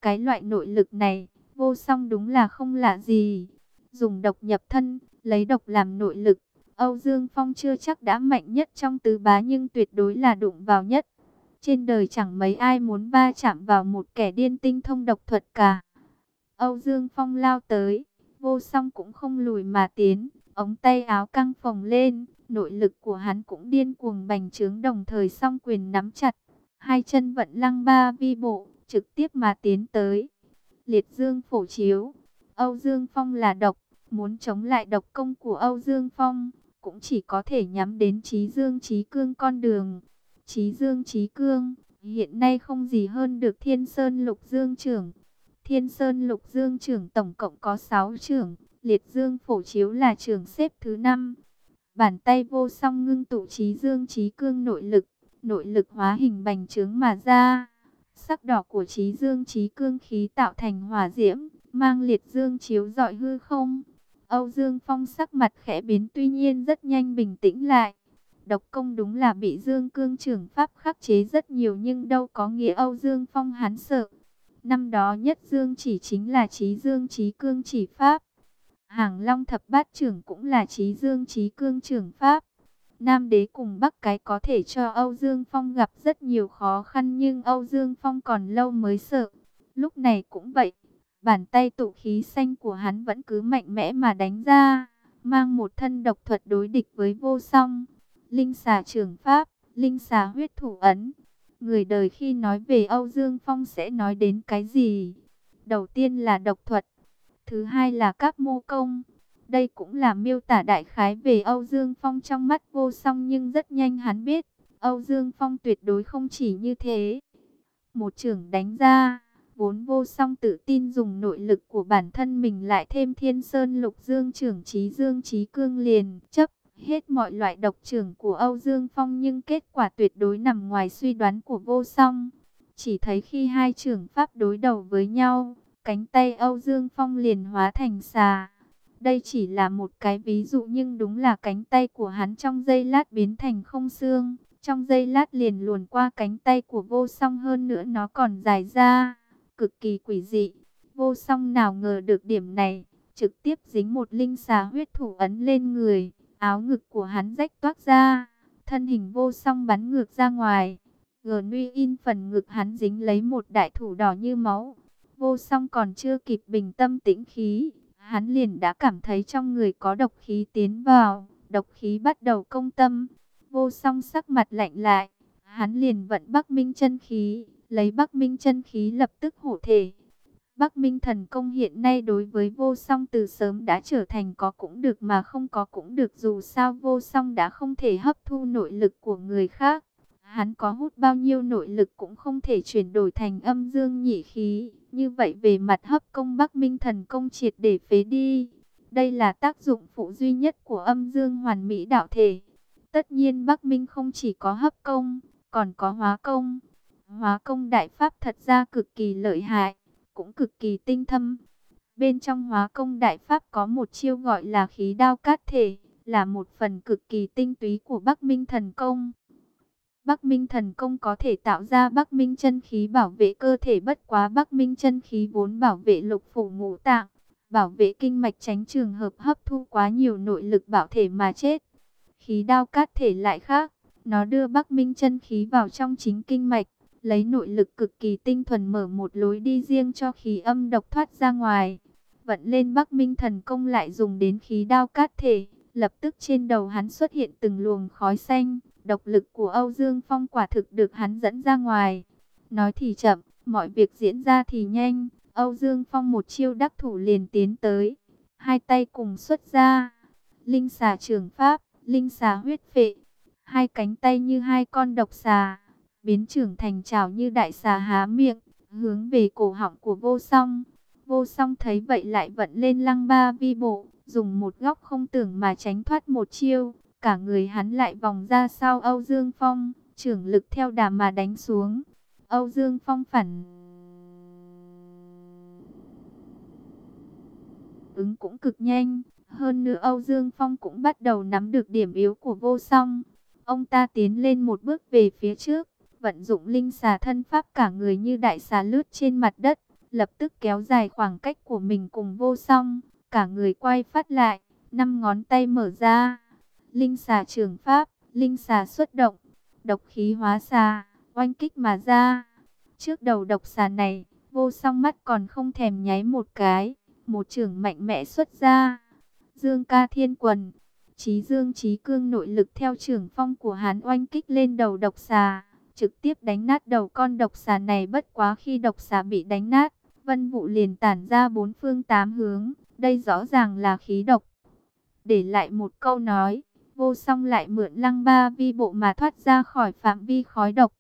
A: Cái loại nội lực này, vô song đúng là không lạ gì. Dùng độc nhập thân, lấy độc làm nội lực, Âu Dương Phong chưa chắc đã mạnh nhất trong tứ bá nhưng tuyệt đối là đụng vào nhất. Trên đời chẳng mấy ai muốn ba chạm vào một kẻ điên tinh thông độc thuật cả. Âu Dương Phong lao tới, vô song cũng không lùi mà tiến, ống tay áo căng phồng lên, nội lực của hắn cũng điên cuồng bành trướng đồng thời song quyền nắm chặt. Hai chân vận lăng ba vi bộ, trực tiếp mà tiến tới. Liệt dương phổ chiếu, Âu Dương Phong là độc, muốn chống lại độc công của Âu Dương Phong, cũng chỉ có thể nhắm đến trí dương trí cương con đường. Trí dương trí cương, hiện nay không gì hơn được thiên sơn lục dương trưởng. Thiên sơn lục dương trưởng tổng cộng có 6 trưởng, liệt dương phổ chiếu là trưởng xếp thứ 5. Bàn tay vô song ngưng tụ trí dương trí cương nội lực, nội lực hóa hình bành trướng mà ra. Sắc đỏ của trí dương trí cương khí tạo thành hỏa diễm, mang liệt dương chiếu dọi hư không. Âu Dương Phong sắc mặt khẽ biến, tuy nhiên rất nhanh bình tĩnh lại. Độc công đúng là bị Dương Cương trưởng pháp khắc chế rất nhiều nhưng đâu có nghĩa Âu Dương Phong hắn sợ. Năm đó nhất Dương chỉ chính là trí Dương trí cương chỉ pháp. Hàng Long thập bát trưởng cũng là trí Dương trí cương trưởng pháp. Nam đế cùng Bắc cái có thể cho Âu Dương Phong gặp rất nhiều khó khăn nhưng Âu Dương Phong còn lâu mới sợ. Lúc này cũng vậy. Bàn tay tụ khí xanh của hắn vẫn cứ mạnh mẽ mà đánh ra, mang một thân độc thuật đối địch với vô song. Linh xà trường pháp, linh xà huyết thủ ấn. Người đời khi nói về Âu Dương Phong sẽ nói đến cái gì? Đầu tiên là độc thuật, thứ hai là các mô công. Đây cũng là miêu tả đại khái về Âu Dương Phong trong mắt vô song nhưng rất nhanh hắn biết, Âu Dương Phong tuyệt đối không chỉ như thế. Một trưởng đánh ra, Vốn vô song tự tin dùng nội lực của bản thân mình lại thêm thiên sơn lục dương trưởng trí dương trí cương liền chấp hết mọi loại độc trưởng của Âu Dương Phong nhưng kết quả tuyệt đối nằm ngoài suy đoán của vô song. Chỉ thấy khi hai trưởng pháp đối đầu với nhau, cánh tay Âu Dương Phong liền hóa thành xà. Đây chỉ là một cái ví dụ nhưng đúng là cánh tay của hắn trong giây lát biến thành không xương. Trong giây lát liền luồn qua cánh tay của vô song hơn nữa nó còn dài ra, cực kỳ quỷ dị. Vô song nào ngờ được điểm này, trực tiếp dính một linh xà huyết thủ ấn lên người. Áo ngực của hắn rách toát ra, thân hình vô song bắn ngược ra ngoài. Gờ nuy in phần ngực hắn dính lấy một đại thủ đỏ như máu. Vô song còn chưa kịp bình tâm tĩnh khí, hắn liền đã cảm thấy trong người có độc khí tiến vào, độc khí bắt đầu công tâm. Vô song sắc mặt lạnh lại, hắn liền vận Bắc Minh chân khí, lấy Bắc Minh chân khí lập tức hộ thể. Bắc Minh thần công hiện nay đối với vô song từ sớm đã trở thành có cũng được mà không có cũng được dù sao vô song đã không thể hấp thu nội lực của người khác. Hắn có hút bao nhiêu nội lực cũng không thể chuyển đổi thành âm dương nhị khí. Như vậy về mặt hấp công Bắc Minh thần công triệt để phế đi. Đây là tác dụng phụ duy nhất của âm dương hoàn mỹ đạo thể. Tất nhiên Bắc Minh không chỉ có hấp công, còn có hóa công. Hóa công đại pháp thật ra cực kỳ lợi hại, cũng cực kỳ tinh thâm. Bên trong hóa công đại pháp có một chiêu gọi là khí đao cát thể, là một phần cực kỳ tinh túy của Bắc Minh thần công. Bắc Minh thần công có thể tạo ra Bắc Minh chân khí bảo vệ cơ thể bất quá Bắc Minh chân khí vốn bảo vệ lục phủ ngũ tạng, bảo vệ kinh mạch tránh trường hợp hấp thu quá nhiều nội lực bảo thể mà chết. Khí đao cát thể lại khác, nó đưa Bắc Minh chân khí vào trong chính kinh mạch, lấy nội lực cực kỳ tinh thuần mở một lối đi riêng cho khí âm độc thoát ra ngoài. Vận lên Bắc Minh thần công lại dùng đến khí đao cát thể, lập tức trên đầu hắn xuất hiện từng luồng khói xanh, độc lực của Âu Dương Phong quả thực được hắn dẫn ra ngoài. Nói thì chậm, mọi việc diễn ra thì nhanh, Âu Dương Phong một chiêu đắc thủ liền tiến tới, hai tay cùng xuất ra, linh xà trường pháp, linh xà huyết phệ, hai cánh tay như hai con độc xà, biến trưởng thành trào như đại xà há miệng, hướng về cổ họng của vô song. Vô song thấy vậy lại vận lên lăng ba vi bộ, dùng một góc không tưởng mà tránh thoát một chiêu. Cả người hắn lại vòng ra sau Âu Dương Phong, trưởng lực theo đà mà đánh xuống. Âu Dương Phong phản ứng cũng cực nhanh. Hơn nữa Âu Dương Phong cũng bắt đầu nắm được điểm yếu của vô song. Ông ta tiến lên một bước về phía trước, vận dụng linh xà thân pháp cả người như đại xà lướt trên mặt đất, lập tức kéo dài khoảng cách của mình cùng vô song, cả người quay phát lại, năm ngón tay mở ra. Linh xà trường pháp, linh xà xuất động, độc khí hóa xà, oanh kích mà ra. Trước đầu độc xà này, vô song mắt còn không thèm nháy một cái, một trường mạnh mẽ xuất ra. Dương ca thiên quần, trí dương trí cương nội lực theo trường phong của hán oanh kích lên đầu độc xà trực tiếp đánh nát đầu con độc xà này bất quá khi độc xà bị đánh nát, vân vụ liền tản ra bốn phương tám hướng, đây rõ ràng là khí độc. Để lại một câu nói, vô song lại mượn lăng ba vi bộ mà thoát ra khỏi phạm vi khói độc.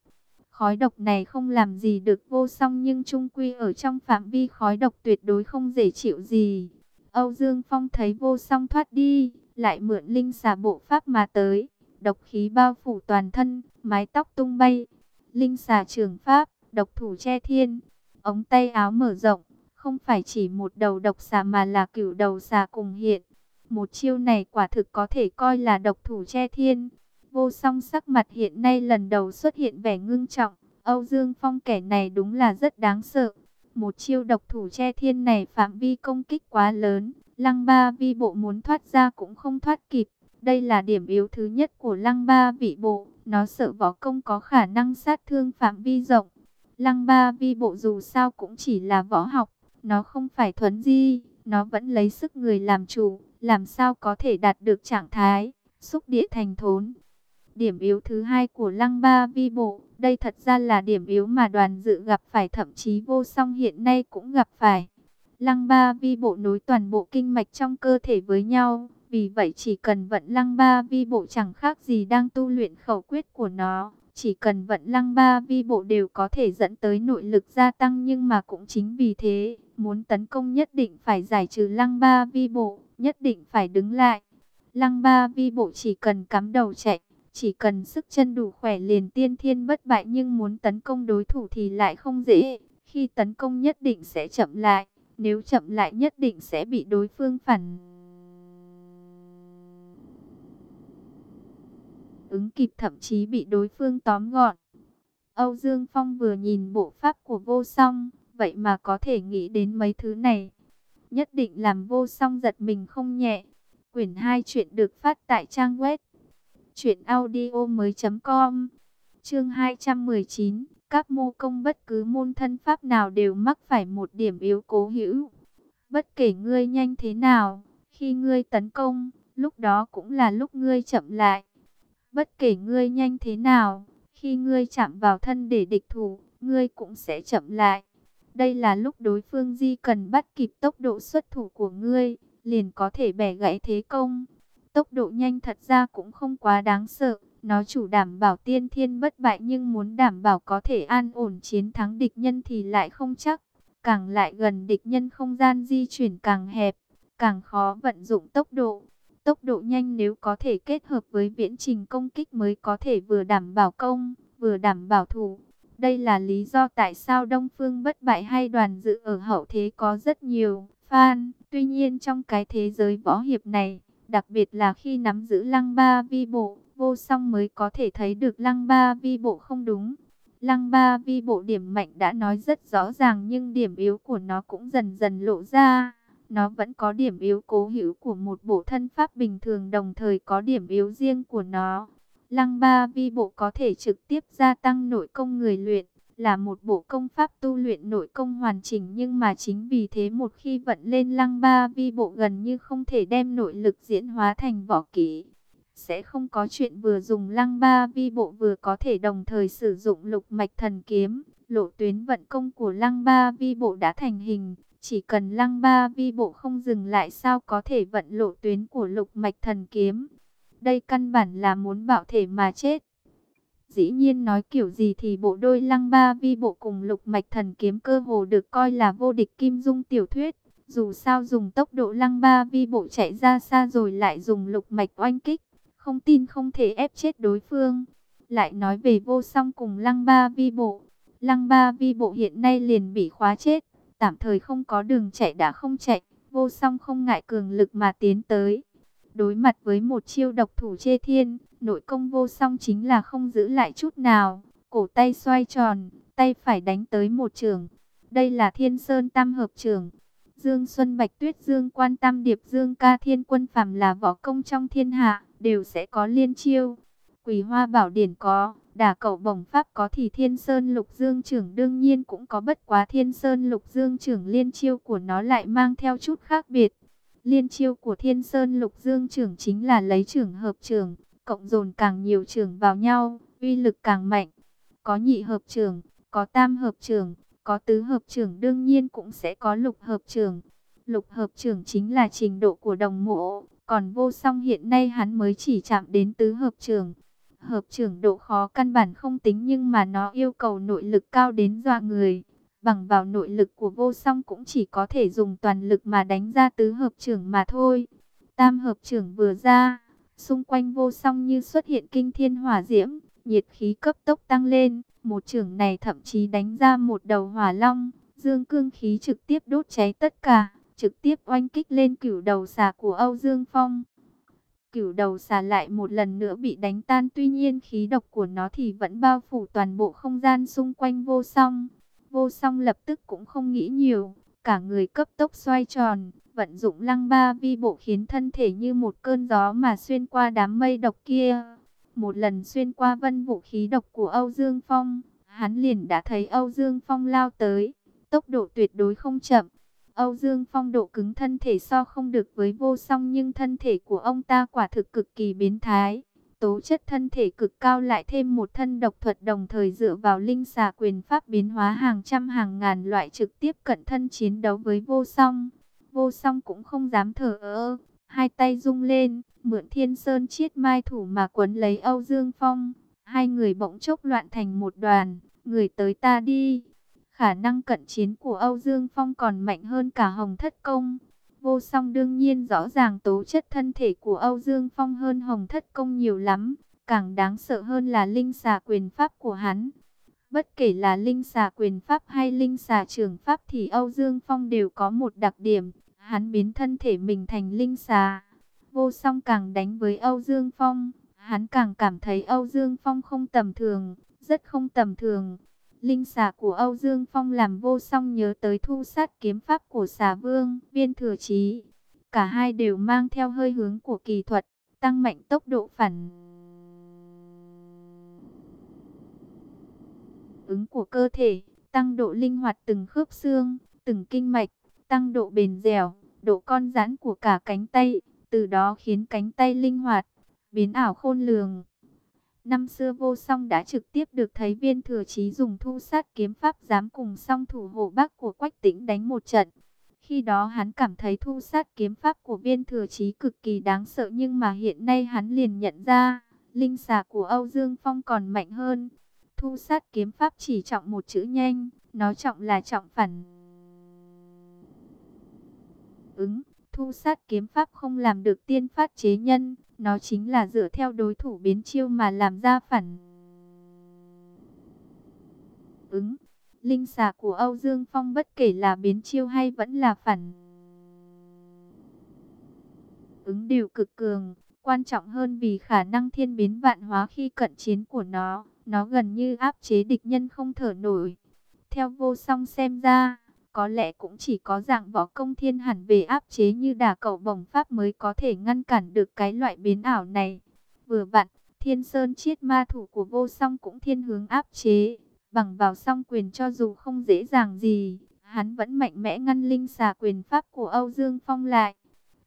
A: Khói độc này không làm gì được vô song nhưng trung quy ở trong phạm vi khói độc tuyệt đối không dễ chịu gì. Âu Dương Phong thấy vô song thoát đi, lại mượn linh xà bộ pháp mà tới độc khí bao phủ toàn thân, mái tóc tung bay. Linh xà trường pháp, độc thủ che thiên, ống tay áo mở rộng, không phải chỉ một đầu độc xà mà là cửu đầu xà cùng hiện. Một chiêu này quả thực có thể coi là độc thủ che thiên. Vô song sắc mặt hiện nay lần đầu xuất hiện vẻ ngưng trọng. Âu Dương Phong kẻ này đúng là rất đáng sợ. Một chiêu độc thủ che thiên này phạm vi công kích quá lớn. Lăng ba vi bộ muốn thoát ra cũng không thoát kịp. Đây là điểm yếu thứ nhất của lăng ba vị bộ. Nó sợ võ công có khả năng sát thương phạm vi rộng. Lăng ba vi bộ dù sao cũng chỉ là võ học. Nó không phải thuấn di. Nó vẫn lấy sức người làm chủ. Làm sao có thể đạt được trạng thái. Xúc địa thành thốn. Điểm yếu thứ hai của lăng ba vi bộ. Đây thật ra là điểm yếu mà đoàn dự gặp phải, thậm chí vô song hiện nay cũng gặp phải. Lăng ba vi bộ nối toàn bộ kinh mạch trong cơ thể với nhau vì vậy chỉ cần vận lăng ba vi bộ chẳng khác gì đang tu luyện khẩu quyết của nó. Chỉ cần vận lăng ba vi bộ đều có thể dẫn tới nội lực gia tăng nhưng mà cũng chính vì thế, muốn tấn công nhất định phải giải trừ lăng ba vi bộ, nhất định phải đứng lại. Lăng ba vi bộ chỉ cần cắm đầu chạy, chỉ cần sức chân đủ khỏe liền tiên thiên bất bại nhưng muốn tấn công đối thủ thì lại không dễ. Khi tấn công nhất định sẽ chậm lại, nếu chậm lại nhất định sẽ bị đối phương phản ứng kịp thậm chí bị đối phương tóm gọn. Âu Dương Phong vừa nhìn bộ pháp của vô song, vậy mà có thể nghĩ đến mấy thứ này. Nhất định làm vô song giật mình không nhẹ. Quyển 2 chuyện được phát tại trang web chuyểnaudio.com Chương 219, các mô công bất cứ môn thân pháp nào đều mắc phải một điểm yếu cố hữu. Bất kể ngươi nhanh thế nào, khi ngươi tấn công, lúc đó cũng là lúc ngươi chậm lại. Bất kể ngươi nhanh thế nào, khi ngươi chạm vào thân để địch thủ, ngươi cũng sẽ chậm lại. Đây là lúc đối phương di cần bắt kịp tốc độ xuất thủ của ngươi, liền có thể bẻ gãy thế công. Tốc độ nhanh thật ra cũng không quá đáng sợ, nó chủ đảm bảo tiên thiên bất bại nhưng muốn đảm bảo có thể an ổn chiến thắng địch nhân thì lại không chắc. Càng lại gần địch nhân không gian di chuyển càng hẹp, càng khó vận dụng tốc độ. Tốc độ nhanh nếu có thể kết hợp với viễn trình công kích mới có thể vừa đảm bảo công, vừa đảm bảo thủ. Đây là lý do tại sao Đông Phương bất bại hay đoàn dự ở hậu thế có rất nhiều fan. Tuy nhiên trong cái thế giới võ hiệp này, đặc biệt là khi nắm giữ lăng ba vi bộ, vô song mới có thể thấy được lăng ba vi bộ không đúng. Lăng ba vi bộ điểm mạnh đã nói rất rõ ràng nhưng điểm yếu của nó cũng dần dần lộ ra. Nó vẫn có điểm yếu cố hữu của một bộ thân pháp bình thường đồng thời có điểm yếu riêng của nó. Lăng ba vi bộ có thể trực tiếp gia tăng nội công người luyện, là một bộ công pháp tu luyện nội công hoàn chỉnh nhưng mà chính vì thế một khi vận lên lăng ba vi bộ gần như không thể đem nội lực diễn hóa thành võ kỹ. Sẽ không có chuyện vừa dùng lăng ba vi bộ vừa có thể đồng thời sử dụng lục mạch thần kiếm. Lộ tuyến vận công của lăng ba vi bộ đã thành hình, chỉ cần lăng ba vi bộ không dừng lại sao có thể vận lộ tuyến của lục mạch thần kiếm. Đây căn bản là muốn bảo thể mà chết. Dĩ nhiên nói kiểu gì thì bộ đôi lăng ba vi bộ cùng lục mạch thần kiếm cơ hồ được coi là vô địch kim dung tiểu thuyết. Dù sao dùng tốc độ lăng ba vi bộ chạy ra xa rồi lại dùng lục mạch oanh kích. Không tin không thể ép chết đối phương. Lại nói về vô song cùng lăng ba vi bộ. Lăng ba vi bộ hiện nay liền bị khóa chết tạm thời không có đường chạy đã không chạy, vô song không ngại cường lực mà tiến tới. Đối mặt với một chiêu độc thủ chê thiên, nội công vô song chính là không giữ lại chút nào, cổ tay xoay tròn, tay phải đánh tới một trường. Đây là thiên sơn tam hợp trường. Dương Xuân Bạch Tuyết Dương quan tam điệp Dương ca thiên quân phàm là võ công trong thiên hạ, đều sẽ có liên chiêu. Quỳ hoa bảo điển có, Đả cậu bổng pháp có thì thiên sơn lục dương trưởng đương nhiên cũng có bất quá thiên sơn lục dương trưởng liên chiêu của nó lại mang theo chút khác biệt. Liên chiêu của thiên sơn lục dương trưởng chính là lấy trưởng hợp trưởng, cộng dồn càng nhiều trưởng vào nhau, uy lực càng mạnh. Có nhị hợp trưởng, có tam hợp trưởng, có tứ hợp trưởng đương nhiên cũng sẽ có lục hợp trưởng. Lục hợp trưởng chính là trình độ của đồng mộ, còn vô song hiện nay hắn mới chỉ chạm đến tứ hợp trưởng hợp trưởng độ khó căn bản không tính nhưng mà nó yêu cầu nội lực cao đến dọa người. Bằng vào nội lực của vô song cũng chỉ có thể dùng toàn lực mà đánh ra tứ hợp trưởng mà thôi. Tam hợp trưởng vừa ra, xung quanh vô song như xuất hiện kinh thiên hỏa diễm, nhiệt khí cấp tốc tăng lên. Một trưởng này thậm chí đánh ra một đầu hỏa long, dương cương khí trực tiếp đốt cháy tất cả, trực tiếp oanh kích lên cửu đầu xà của Âu Dương Phong. Cửu đầu xà lại một lần nữa bị đánh tan tuy nhiên khí độc của nó thì vẫn bao phủ toàn bộ không gian xung quanh vô song. Vô song lập tức cũng không nghĩ nhiều, cả người cấp tốc xoay tròn, vận dụng lăng ba vi bộ khiến thân thể như một cơn gió mà xuyên qua đám mây độc kia. Một lần xuyên qua vân vũ khí độc của Âu Dương Phong, hắn liền đã thấy Âu Dương Phong lao tới, tốc độ tuyệt đối không chậm. Âu Dương Phong độ cứng thân thể so không được với vô song nhưng thân thể của ông ta quả thực cực kỳ biến thái. Tố chất thân thể cực cao lại thêm một thân độc thuật đồng thời dựa vào linh xà quyền pháp biến hóa hàng trăm hàng ngàn loại trực tiếp cận thân chiến đấu với vô song. Vô song cũng không dám thở ơ, hai tay rung lên, mượn thiên sơn chiết mai thủ mà quấn lấy Âu Dương Phong. Hai người bỗng chốc loạn thành một đoàn, người tới ta đi. Khả năng cận chiến của Âu Dương Phong còn mạnh hơn cả Hồng Thất Công. Vô song đương nhiên rõ ràng tố chất thân thể của Âu Dương Phong hơn Hồng Thất Công nhiều lắm. Càng đáng sợ hơn là linh xà quyền pháp của hắn. Bất kể là linh xà quyền pháp hay linh xà trường pháp thì Âu Dương Phong đều có một đặc điểm. Hắn biến thân thể mình thành linh xà. Vô song càng đánh với Âu Dương Phong. Hắn càng cảm thấy Âu Dương Phong không tầm thường. Rất không tầm thường. Linh xà của Âu Dương Phong làm vô song nhớ tới thu sát kiếm pháp của xà vương, viên thừa chí. Cả hai đều mang theo hơi hướng của kỳ thuật, tăng mạnh tốc độ phản ứng của cơ thể, tăng độ linh hoạt từng khớp xương, từng kinh mạch, tăng độ bền dẻo, độ con giãn của cả cánh tay, từ đó khiến cánh tay linh hoạt, biến ảo khôn lường. Năm xưa vô song đã trực tiếp được thấy viên thừa chí dùng thu sát kiếm pháp dám cùng song thủ hộ bắc của quách tĩnh đánh một trận. Khi đó hắn cảm thấy thu sát kiếm pháp của viên thừa chí cực kỳ đáng sợ nhưng mà hiện nay hắn liền nhận ra, linh xà của Âu Dương Phong còn mạnh hơn. Thu sát kiếm pháp chỉ trọng một chữ nhanh, nó trọng là trọng phản. Ứng, thu sát kiếm pháp không làm được tiên phát chế nhân, nó chính là dựa theo đối thủ biến chiêu mà làm ra phản. Ứng, linh xà của Âu Dương Phong bất kể là biến chiêu hay vẫn là phản. Ứng đều cực cường, quan trọng hơn vì khả năng thiên biến vạn hóa khi cận chiến của nó. Nó gần như áp chế địch nhân không thở nổi. Theo vô song xem ra, có lẽ cũng chỉ có dạng võ công thiên hẳn về áp chế như đà cầu bồng pháp mới có thể ngăn cản được cái loại biến ảo này. Vừa vặn, thiên sơn chiết ma thủ của vô song cũng thiên hướng áp chế. Bằng vào song quyền cho dù không dễ dàng gì, hắn vẫn mạnh mẽ ngăn linh xà quyền pháp của Âu Dương Phong lại.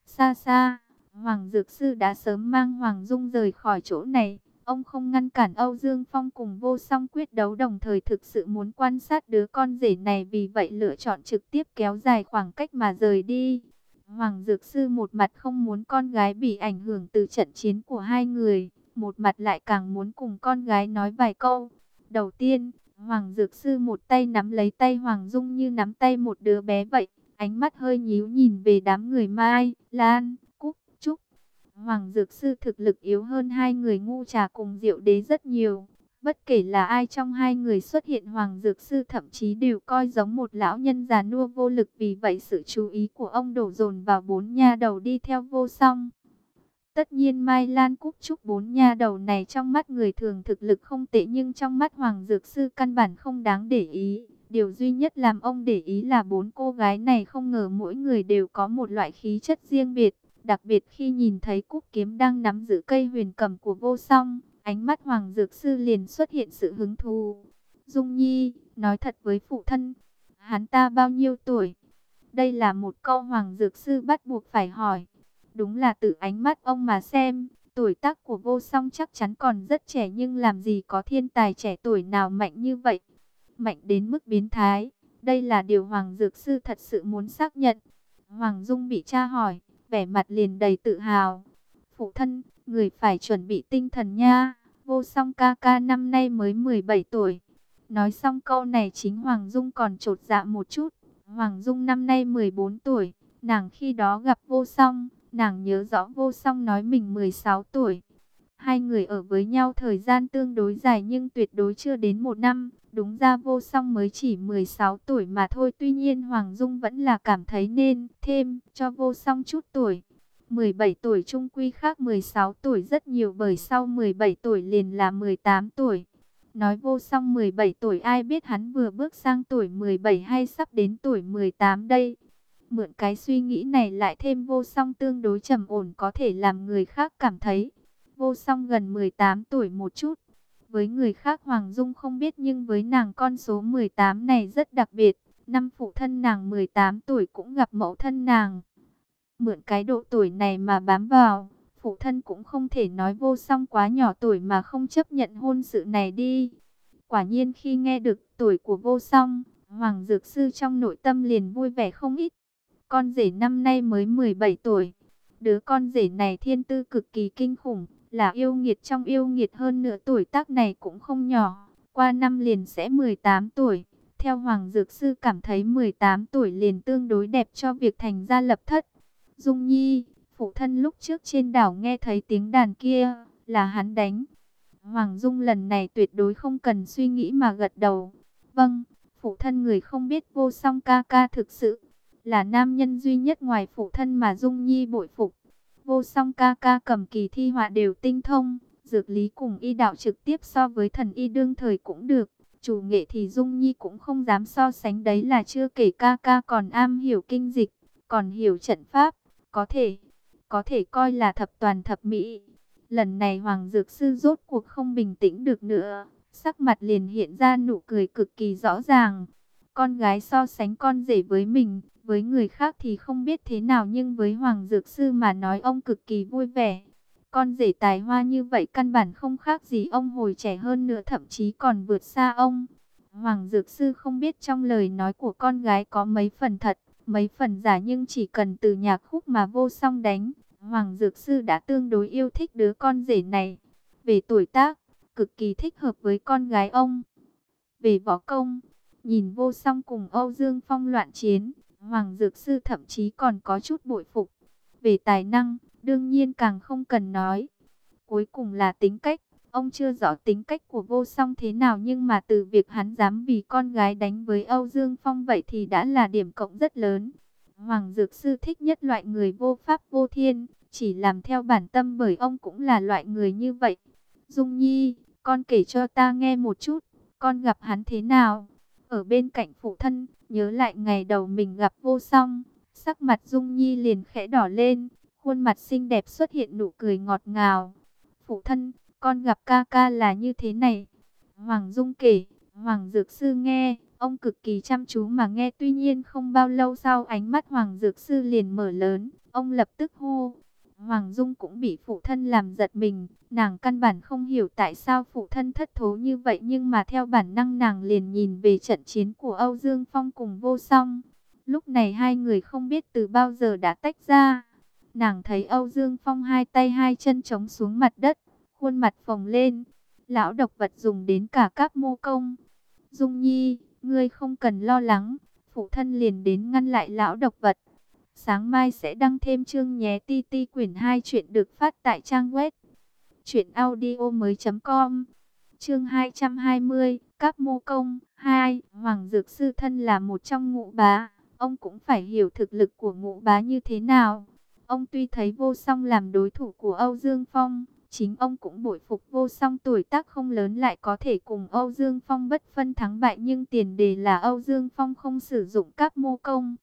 A: Xa xa, Hoàng Dược Sư đã sớm mang Hoàng Dung rời khỏi chỗ này. Ông không ngăn cản Âu Dương Phong cùng vô song quyết đấu đồng thời thực sự muốn quan sát đứa con rể này vì vậy lựa chọn trực tiếp kéo dài khoảng cách mà rời đi. Hoàng Dược Sư một mặt không muốn con gái bị ảnh hưởng từ trận chiến của hai người, một mặt lại càng muốn cùng con gái nói vài câu. Đầu tiên, Hoàng Dược Sư một tay nắm lấy tay Hoàng Dung như nắm tay một đứa bé vậy, ánh mắt hơi nhíu nhìn về đám người Mai, Lan, Hoàng Dược Sư thực lực yếu hơn hai người ngu trà cùng diệu đế rất nhiều. Bất kể là ai trong hai người xuất hiện, Hoàng Dược Sư thậm chí đều coi giống một lão nhân già nua vô lực vì vậy sự chú ý của ông đổ dồn vào bốn nha đầu đi theo vô song. Tất nhiên Mai Lan Cúc Trúc bốn nha đầu này trong mắt người thường thực lực không tệ, nhưng trong mắt Hoàng Dược Sư căn bản không đáng để ý. Điều duy nhất làm ông để ý là bốn cô gái này không ngờ mỗi người đều có một loại khí chất riêng biệt. Đặc biệt khi nhìn thấy Cúc Kiếm đang nắm giữ cây huyền cầm của vô song, ánh mắt Hoàng Dược Sư liền xuất hiện sự hứng thú. Dung Nhi, nói thật với phụ thân, hắn ta bao nhiêu tuổi? Đây là một câu Hoàng Dược Sư bắt buộc phải hỏi. Đúng là từ ánh mắt ông mà xem, tuổi tác của vô song chắc chắn còn rất trẻ nhưng làm gì có thiên tài trẻ tuổi nào mạnh như vậy. Mạnh đến mức biến thái, đây là điều Hoàng Dược Sư thật sự muốn xác nhận. Hoàng Dung bị cha hỏi, vẻ mặt liền đầy tự hào. Phụ thân, người phải chuẩn bị tinh thần nha. Vô song ca ca năm nay mới 17 tuổi. Nói xong câu này chính Hoàng Dung còn trột dạ một chút. Hoàng Dung năm nay 14 tuổi. Nàng khi đó gặp vô song. Nàng nhớ rõ vô song nói mình 16 tuổi. Hai người ở với nhau thời gian tương đối dài nhưng tuyệt đối chưa đến một năm. Đúng ra vô song mới chỉ 16 tuổi mà thôi. Tuy nhiên Hoàng Dung vẫn là cảm thấy nên thêm cho vô song chút tuổi. 17 tuổi trung quy khác 16 tuổi rất nhiều bởi sau 17 tuổi liền là 18 tuổi. Nói vô song 17 tuổi ai biết hắn vừa bước sang tuổi 17 hay sắp đến tuổi 18 đây. Mượn cái suy nghĩ này lại thêm vô song tương đối trầm ổn có thể làm người khác cảm thấy. Vô song gần 18 tuổi một chút. Với người khác Hoàng Dung không biết nhưng với nàng con số 18 này rất đặc biệt. Năm phụ thân nàng 18 tuổi cũng gặp mẫu thân nàng. Mượn cái độ tuổi này mà bám vào. Phụ thân cũng không thể nói vô song quá nhỏ tuổi mà không chấp nhận hôn sự này đi. Quả nhiên khi nghe được tuổi của vô song, Hoàng Dược Sư trong nội tâm liền vui vẻ không ít. Con rể năm nay mới 17 tuổi. Đứa con rể này thiên tư cực kỳ kinh khủng, là yêu nghiệt trong yêu nghiệt hơn nữa tuổi tác này cũng không nhỏ, qua năm liền sẽ 18 tuổi. Theo Hoàng Dược Sư cảm thấy 18 tuổi liền tương đối đẹp cho việc thành gia lập thất. Dung Nhi, phụ thân lúc trước trên đảo nghe thấy tiếng đàn kia, là hắn đánh. Hoàng Dung lần này tuyệt đối không cần suy nghĩ mà gật đầu. Vâng, phụ thân người không biết vô song ca ca thực sự là nam nhân duy nhất ngoài phụ thân mà Dung Nhi bội phục. Vô song ca ca cầm kỳ thi họa đều tinh thông, dược lý cùng y đạo trực tiếp so với thần y đương thời cũng được. Chủ nghệ thì Dung Nhi cũng không dám so sánh đấy là chưa kể ca ca còn am hiểu kinh dịch, còn hiểu trận pháp, có thể, có thể coi là thập toàn thập mỹ. Lần này Hoàng Dược Sư rốt cuộc không bình tĩnh được nữa, sắc mặt liền hiện ra nụ cười cực kỳ rõ ràng. Con gái so sánh con rể với mình, với người khác thì không biết thế nào nhưng với Hoàng Dược Sư mà nói ông cực kỳ vui vẻ. Con rể tài hoa như vậy căn bản không khác gì ông hồi trẻ hơn nữa thậm chí còn vượt xa ông. Hoàng Dược Sư không biết trong lời nói của con gái có mấy phần thật, mấy phần giả nhưng chỉ cần từ nhạc khúc mà vô song đánh. Hoàng Dược Sư đã tương đối yêu thích đứa con rể này. Về tuổi tác, cực kỳ thích hợp với con gái ông. Về võ công, nhìn vô song cùng Âu Dương Phong loạn chiến, Hoàng Dược Sư thậm chí còn có chút bội phục. Về tài năng, đương nhiên càng không cần nói. Cuối cùng là tính cách. Ông chưa rõ tính cách của vô song thế nào nhưng mà từ việc hắn dám vì con gái đánh với Âu Dương Phong vậy thì đã là điểm cộng rất lớn. Hoàng Dược Sư thích nhất loại người vô pháp vô thiên, chỉ làm theo bản tâm bởi ông cũng là loại người như vậy. Dung Nhi, con kể cho ta nghe một chút, con gặp hắn thế nào? Ở bên cạnh phụ thân, nhớ lại ngày đầu mình gặp vô song, sắc mặt Dung Nhi liền khẽ đỏ lên, khuôn mặt xinh đẹp xuất hiện nụ cười ngọt ngào. Phụ thân, con gặp ca ca là như thế này. Hoàng Dung kể, Hoàng Dược Sư nghe, ông cực kỳ chăm chú mà nghe tuy nhiên không bao lâu sau ánh mắt Hoàng Dược Sư liền mở lớn, ông lập tức hô. Hoàng Dung cũng bị phụ thân làm giật mình, nàng căn bản không hiểu tại sao phụ thân thất thố như vậy nhưng mà theo bản năng nàng liền nhìn về trận chiến của Âu Dương Phong cùng vô song. Lúc này hai người không biết từ bao giờ đã tách ra. Nàng thấy Âu Dương Phong hai tay hai chân chống xuống mặt đất, khuôn mặt phồng lên. Lão độc vật dùng đến cả các mô công. Dung Nhi, ngươi không cần lo lắng, phụ thân liền đến ngăn lại lão độc vật. Sáng mai sẽ đăng thêm chương nhé ti ti quyển 2 chuyện được phát tại trang web truyệnaudiomoi.com. Chương 220, các mô công 2, Hoàng Dược sư thân là một trong ngũ bá, ông cũng phải hiểu thực lực của ngũ bá như thế nào. Ông tuy thấy vô song làm đối thủ của Âu Dương Phong, chính ông cũng bội phục vô song tuổi tác không lớn lại có thể cùng Âu Dương Phong bất phân thắng bại nhưng tiền đề là Âu Dương Phong không sử dụng các mô công.